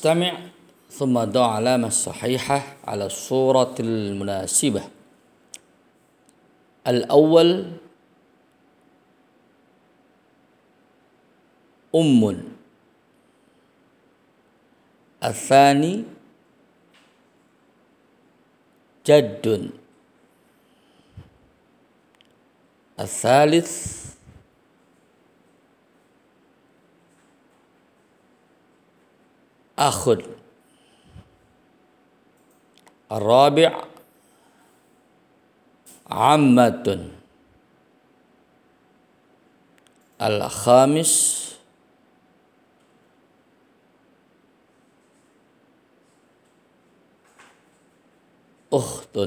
استمع ثم ضع علامة صحيحة على الصورة المناسبة. الأول أم. الثاني جد. الثالث أخ الرابع عمة. الخامس أخت.